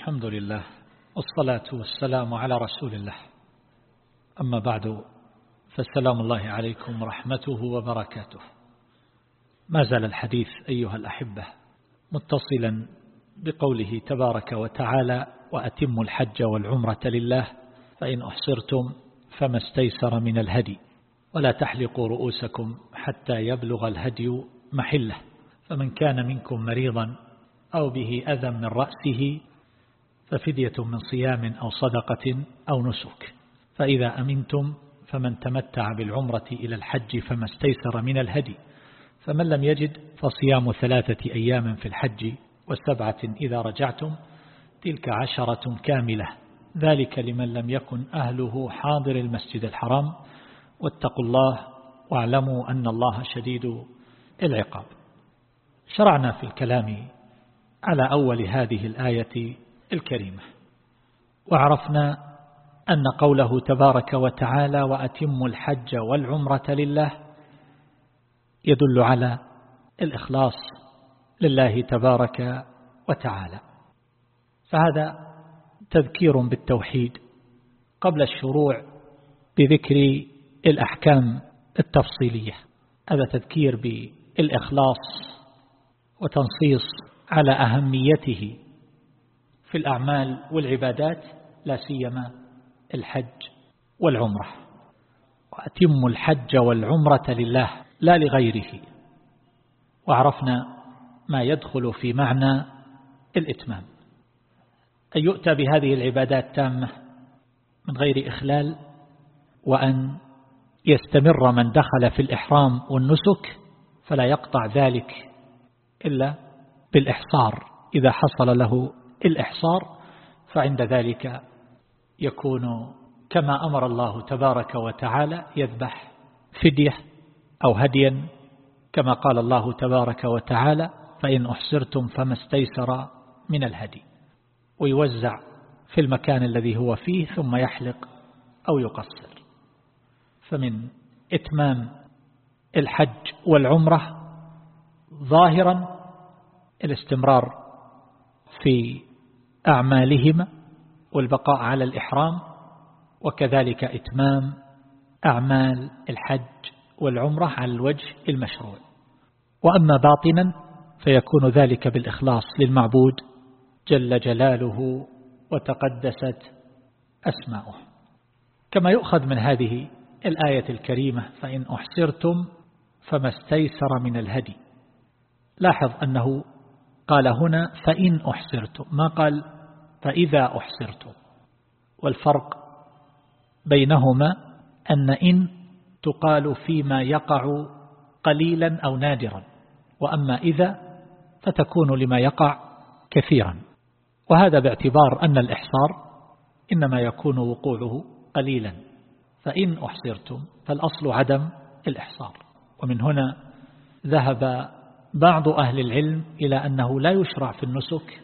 الحمد لله والصلاة والسلام على رسول الله. أما بعد فالسلام الله عليكم ورحمته وبركاته. ما زال الحديث أيها الأحبة متصلا بقوله تبارك وتعالى وأتم الحج والعمرة لله فإن أحصرتم فما استيسر من الهدي ولا تحلقوا رؤوسكم حتى يبلغ الهدي محله فمن كان منكم مريضا أو به أذى من رأسه ففدية من صيام أو صدقة أو نسك. فإذا أمنتم فمن تمتع بالعمرة إلى الحج فما استيسر من الهدي. فمن لم يجد فصيام ثلاثة أيام في الحج وسبعة إذا رجعتم تلك عشرة كاملة. ذلك لمن لم يكن أهله حاضر المسجد الحرام. واتقوا الله واعلموا أن الله شديد العقاب. شرعنا في الكلام على أول هذه الآية الكريمة. وعرفنا أن قوله تبارك وتعالى وأتم الحج والعمرة لله يدل على الإخلاص لله تبارك وتعالى. فهذا تذكير بالتوحيد قبل الشروع بذكر الأحكام التفصيلية. هذا تذكير بالإخلاص وتنصيص على أهميته في الأعمال والعبادات لا سيما الحج والعمرة. وأتم الحج والعمرة لله لا لغيره. وعرفنا ما يدخل في معنى الإتمام. أن يؤتى بهذه العبادات تامة من غير إخلال وأن يستمر من دخل في الإحرام والنسك فلا يقطع ذلك إلا بالإحصار إذا حصل له الإحصار فعند ذلك يكون كما أمر الله تبارك وتعالى يذبح فدية أو هديا. كما قال الله تبارك وتعالى فإن أحسرتم فما استيسر من الهدي. ويوزع في المكان الذي هو فيه ثم يحلق أو يقصر. فمن إتمام الحج والعمرة ظاهرا الاستمرار في أعمالهما والبقاء على الإحرام وكذلك إتمام أعمال الحج والعمرة على الوجه المشروع. وأما باطنا فيكون ذلك بالإخلاص للمعبود جل جلاله وتقدست أسماؤه. كما يؤخذ من هذه الآية الكريمة فإن أحسرتم فما استيسر من الهدي. لاحظ أنه قال هنا فإن أحسرتم ما قال فإذا أحسرتم والفرق بينهما أن إن تقال فيما يقع قليلا أو نادرا وأما إذا فتكون لما يقع كثيرا. وهذا باعتبار أن الإحصار إنما يكون وقوعه قليلا. فإن أحصرتم فالأصل عدم الإحصار. ومن هنا ذهب بعض أهل العلم إلى أنه لا يشرع في النسك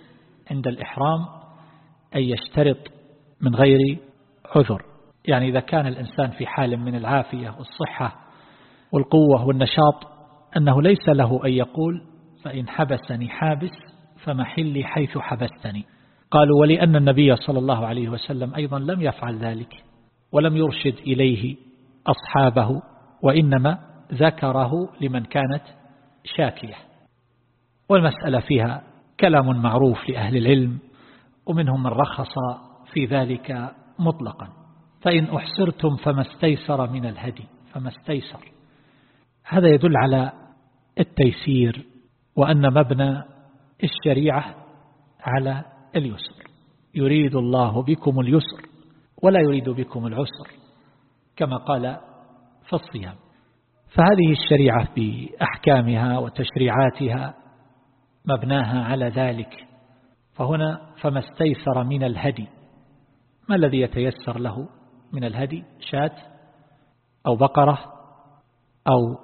عند الإحرام أن يشترط من غير عذر. يعني إذا كان الإنسان في حال من العافية والصحة والقوة والنشاط أنه ليس له أن يقول فإن حبسني حابس فمحلي حيث حبستني. قالوا ولأن النبي صلى الله عليه وسلم أيضا لم يفعل ذلك ولم يرشد إليه أصحابه وإنما ذكره لمن كانت شاكية. والمسألة فيها كلام معروف لأهل العلم ومنهم من رخص في ذلك مطلقا. فإن أحسرتم فما استيسر من الهدي فما استيسر. هذا يدل على التيسير وأن مبنى الشريعة على اليسر. يريد الله بكم اليسر ولا يريد بكم العسر كما قال في الصيام. فهذه الشريعة بأحكامها وتشريعاتها مبناها على ذلك. فهنا فما استيسر من الهدي ما الذي يتيسر له من الهدي؟ شاة أو بقرة أو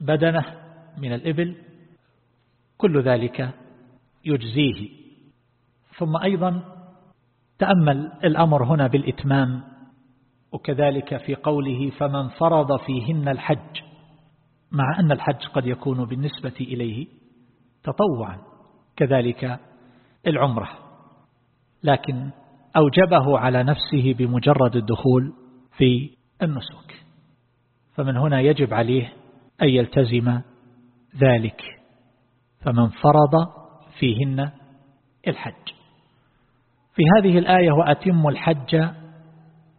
بدنة من الإبل كل ذلك يجزيه. ثم أيضا تأمل الأمر هنا بالإتمام وكذلك في قوله فمن فرض فيهن الحج مع أن الحج قد يكون بالنسبة إليه تطوعا كذلك العمرة. لكن أوجبه على نفسه بمجرد الدخول في النسك. فمن هنا يجب عليه أن يلتزم ذلك. فمن فرض فيهن الحج. في هذه الآية وأتم الحج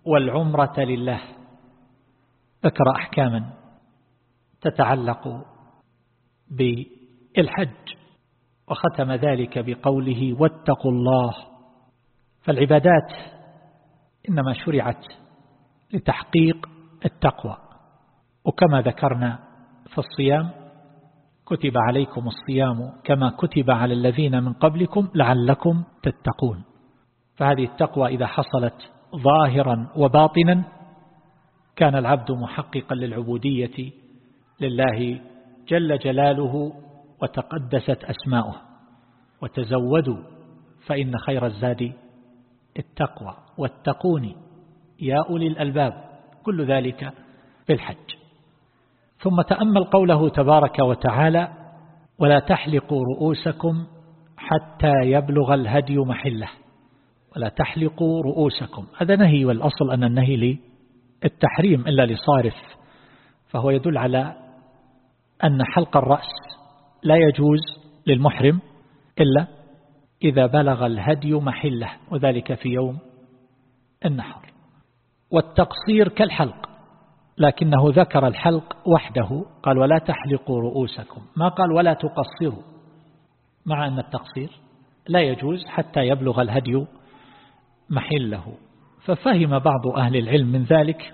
والعمرة لله. ذكر أحكاما تتعلق بالحج وختم ذلك بقوله واتقوا الله. فالعبادات إنما شرعت لتحقيق التقوى. وكما ذكرنا في الصيام كتب عليكم الصيام كما كتب على الذين من قبلكم لعلكم تتقون. فهذه التقوى إذا حصلت ظاهرا وباطنا كان العبد محققا للعبودية لله جل جلاله وتقدست أسماؤه وتزودوا فإن خير الزاد التقوى واتقوني يا أولي الألباب كل ذلك في الحج ثم تأمل قوله تبارك وتعالى ولا تحلقوا رؤوسكم حتى يبلغ الهدي محله. ولا تحلقوا رؤوسكم. هذا نهي والأصل أن النهي للتحريم إلا لصارف. فهو يدل على أن حلق الرأس لا يجوز للمحرم إلا إذا بلغ الهدي محله وذلك في يوم النحر. والتقصير كالحلق لكنه ذكر الحلق وحده. قال ولا تحلقوا رؤوسكم. ما قال ولا تقصروا. مع أن التقصير لا يجوز حتى يبلغ الهدي محله. ففهم بعض أهل العلم من ذلك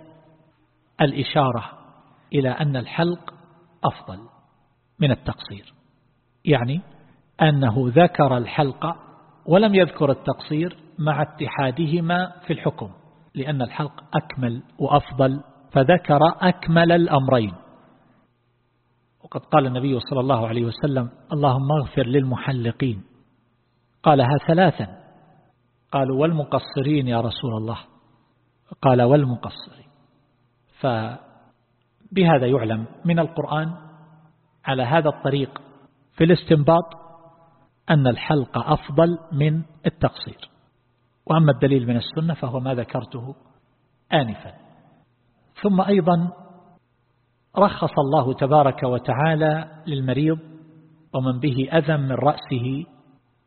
الإشارة إلى أن الحلق أفضل من التقصير. يعني أنه ذكر الحلق ولم يذكر التقصير مع اتحادهما في الحكم لأن الحلق أكمل وأفضل فذكر أكمل الأمرين. وقد قال النبي صلى الله عليه وسلم اللهم اغفر للمحلقين. قالها ثلاثا قالوا والمقصرين يا رسول الله. قال والمقصرين. فبهذا يعلم من القرآن على هذا الطريق في الاستنباط أن الحلق أفضل من التقصير. وأما الدليل من السنة فهو ما ذكرته آنفا. ثم أيضا رخص الله تبارك وتعالى للمريض ومن به أذى من رأسه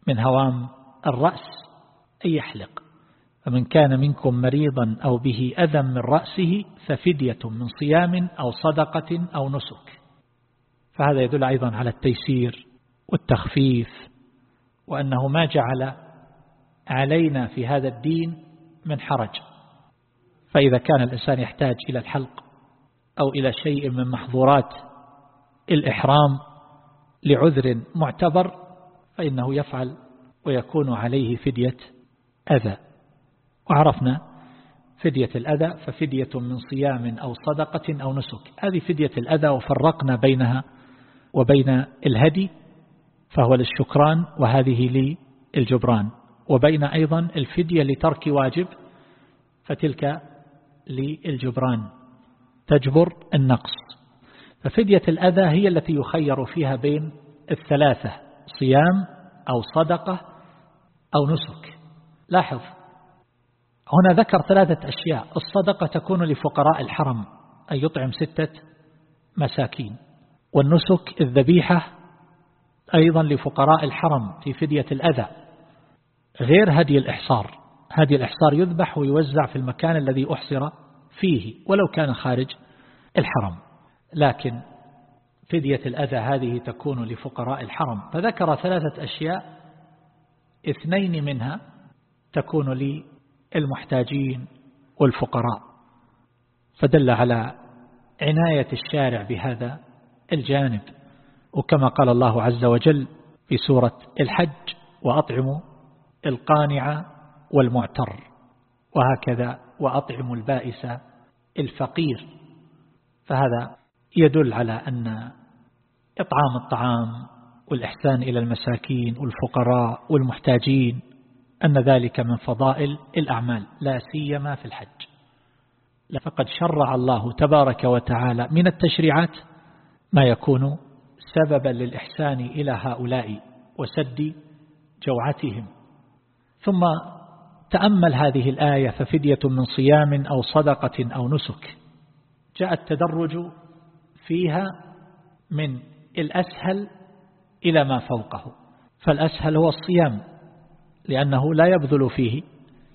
من هوام الرأس. يحلق. فمن كان منكم مريضا أو به أذى من رأسه ففدية من صيام أو صدقة أو نسك. فهذا يدل أيضا على التيسير والتخفيف وأنه ما جعل علينا في هذا الدين من حرج. فإذا كان الإنسان يحتاج إلى الحلق أو إلى شيء من محظورات الإحرام لعذر معتبر فإنه يفعل ويكون عليه فدية أذى. وعرفنا فدية الأذى ففدية من صيام أو صدقة أو نسك. هذه فدية الأذى وفرقنا بينها وبين الهدي فهو للشكران وهذه للجبران. وبين أيضا الفدية لترك واجب فتلك للجبران. تجبر النقص. ففدية الأذى هي التي يخير فيها بين الثلاثة صيام أو صدقة أو نسك. لاحظ. هنا ذكر ثلاثة أشياء. الصدقة تكون لفقراء الحرم أن يطعم ستة مساكين. والنسك الذبيحة أيضا لفقراء الحرم في فدية الأذى. غير هدي الإحصار. هدي الإحصار يذبح ويوزع في المكان الذي أحصر فيه ولو كان خارج الحرم. لكن فدية الأذى هذه تكون لفقراء الحرم. فذكر ثلاثة أشياء اثنين منها تكون للمحتاجين والفقراء. فدل على عناية الشارع بهذا الجانب. وكما قال الله عز وجل في سورة الحج وأطعموا القانع والمعتر. وهكذا وأطعموا البائس الفقير. فهذا يدل على أن إطعام الطعام والإحسان إلى المساكين والفقراء والمحتاجين أن ذلك من فضائل الأعمال لا سيما في الحج. فقد شرع الله تبارك وتعالى من التشريعات ما يكون سببا للإحسان إلى هؤلاء وسد جوعتهم. ثم تأمل هذه الآية ففدية من صيام أو صدقة أو نسك. جاء التدرج فيها من الأسهل إلى ما فوقه. فالأسهل هو الصيام. لأنه لا يبذل فيه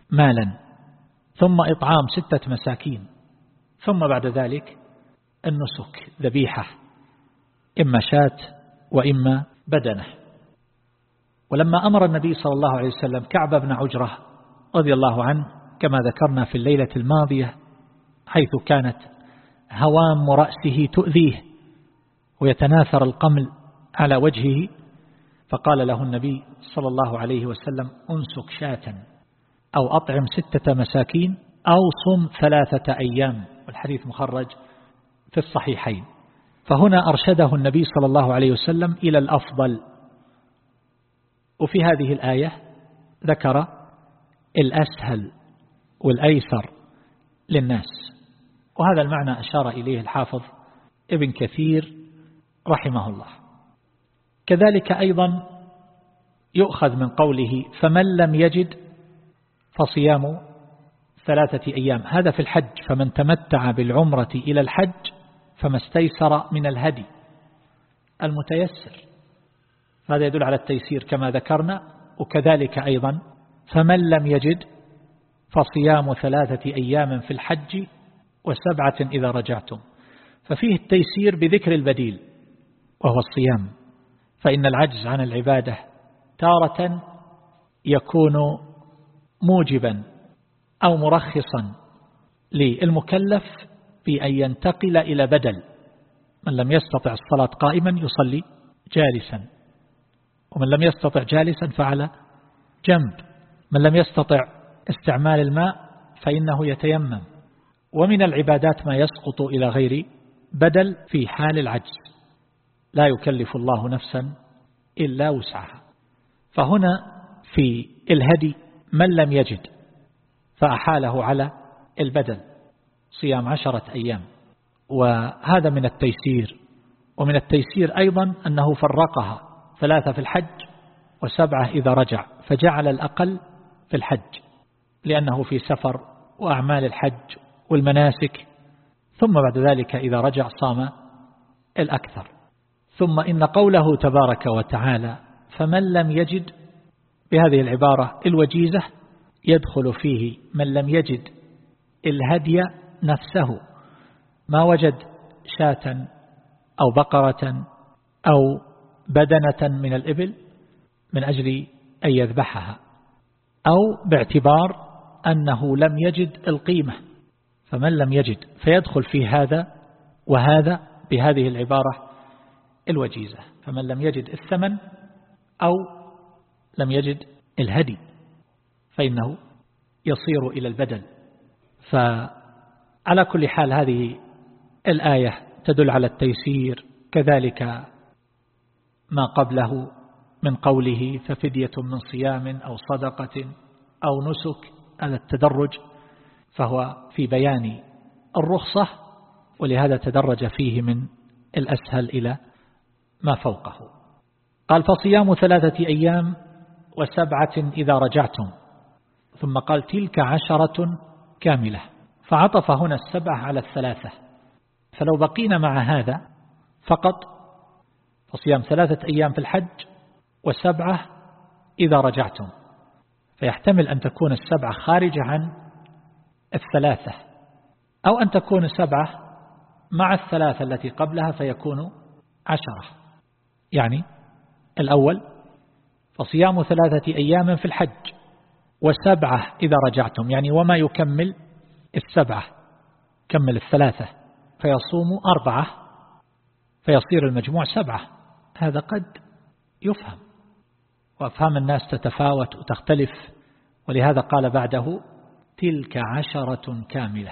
مالا. ثم إطعام ستة مساكين. ثم بعد ذلك النسك ذبيحة إما شاة وإما بدنة. ولما أمر النبي صلى الله عليه وسلم كعب بن عجرة رضي الله عنه كما ذكرنا في الليلة الماضية حيث كانت هوام رأسه تؤذيه ويتناثر القمل على وجهه فقال له النبي صلى الله عليه وسلم أنسك شاة أو أطعم ستة مساكين أو صم ثلاثة أيام. والحديث مخرج في الصحيحين. فهنا أرشده النبي صلى الله عليه وسلم إلى الأفضل. وفي هذه الآية ذكر الأسهل والأيسر للناس. وهذا المعنى أشار إليه الحافظ ابن كثير رحمه الله. كذلك أيضا يؤخذ من قوله فمن لم يجد فصيام ثلاثة أيام. هذا في الحج فمن تمتع بالعمرة إلى الحج فما استيسر من الهدي المتيسر. هذا يدل على التيسير كما ذكرنا وكذلك أيضا فمن لم يجد فصيام ثلاثة أيام في الحج وسبعة إذا رجعتم. ففيه التيسير بذكر البديل وهو الصيام. فإن العجز عن العبادة تارة يكون موجبا أو مرخصا للمكلف في أن ينتقل إلى بدل. من لم يستطع الصلاة قائما يصلي جالسا. ومن لم يستطع جالسا فعلى جنب. من لم يستطع استعمال الماء فإنه يتيمم. ومن العبادات ما يسقط إلى غير بدل في حال العجز. لا يكلف الله نفسا إلا وسعها. فهنا في الهدي من لم يجد فأحاله على البدل صيام عشرة أيام. وهذا من التيسير ومن التيسير أيضا أنه فرقها ثلاثة في الحج وسبعة إذا رجع فجعل الأقل في الحج لأنه في سفر وأعمال الحج والمناسك ثم بعد ذلك إذا رجع صام الأكثر. ثم إن قوله تبارك وتعالى فمن لم يجد بهذه العبارة الوجيزة يدخل فيه من لم يجد الهدي نفسه ما وجد شاة أو بقرة أو بدنة من الإبل من أجل أن يذبحها أو باعتبار أنه لم يجد القيمة فمن لم يجد فيدخل في هذا وهذا بهذه العبارة الوجيزة. فمن لم يجد الثمن أو لم يجد الهدي فإنه يصير إلى البدل. فعلى كل حال هذه الآية تدل على التيسير كذلك ما قبله من قوله ففدية من صيام أو صدقة أو نسك هذا التدرج فهو في بيان الرخصة ولهذا تدرج فيه من الأسهل إلى ما فوقه. قال فصيام ثلاثة أيام وسبعة إذا رجعتم. ثم قال تلك عشرة كاملة. فعطف هنا السبعة على الثلاثة. فلو بقينا مع هذا فقط فصيام ثلاثة أيام في الحج وسبعة إذا رجعتم. فيحتمل أن تكون السبعة خارجة عن الثلاثة أو أن تكون سبعة مع الثلاثة التي قبلها فيكون عشرة. يعني الأول فصيام ثلاثة أيام في الحج وسبعة إذا رجعتم يعني وما يكمل السبعة كمل الثلاثة فيصوم أربعة فيصير المجموع سبعة. هذا قد يفهم وأفهام الناس تتفاوت وتختلف ولهذا قال بعده تلك عشرة كاملة.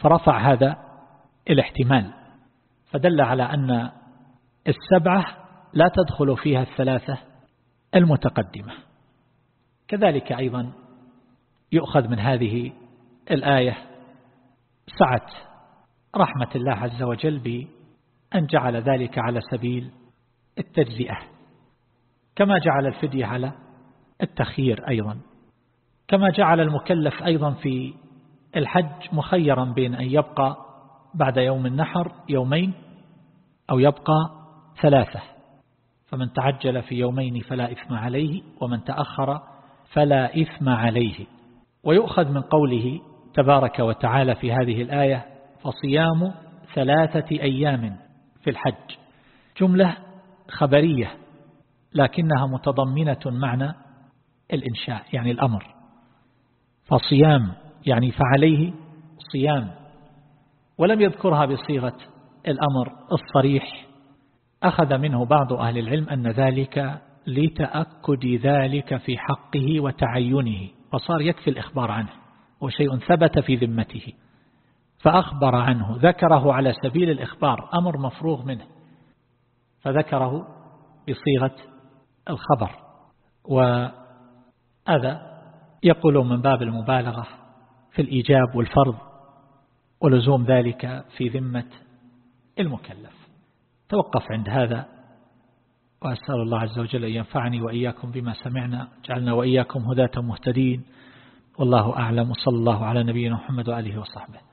فرفع هذا الاحتمال فدل على أن السبعة لا تدخل فيها الثلاثة المتقدمة. كذلك أيضا يؤخذ من هذه الآية سعة رحمة الله عز وجل بأن جعل ذلك على سبيل التجزئة. كما جعل الفدية على التخيير أيضا. كما جعل المكلف أيضا في الحج مخيرا بين أن يبقى بعد يوم النحر يومين أو يبقى ثلاثة. فمن تعجل في يومين فلا إثم عليه ومن تأخر فلا إثم عليه. ويؤخذ من قوله تبارك وتعالى في هذه الآية فصيام ثلاثة أيام في الحج. جملة خبرية لكنها متضمنة معنى الإنشاء يعني الأمر. فصيام يعني فعليه صيام. ولم يذكرها بصيغة الأمر الصريح أخذ منه بعض أهل العلم أن ذلك لتأكد ذلك في حقه وتعينه فصار يكفي الإخبار عنه وشيء ثبت في ذمته فأخبر عنه ذكره على سبيل الإخبار أمر مفروغ منه فذكره بصيغة الخبر. وهذا يقول من باب المبالغة في الإيجاب والفرض ولزوم ذلك في ذمة المكلف. توقف عند هذا. وأسأل الله عز وجل أن ينفعني وإياكم بما سمعنا. جعلنا وإياكم هداة مهتدين. والله أعلم. وصلى الله على نبينا محمد وآله وصحبه.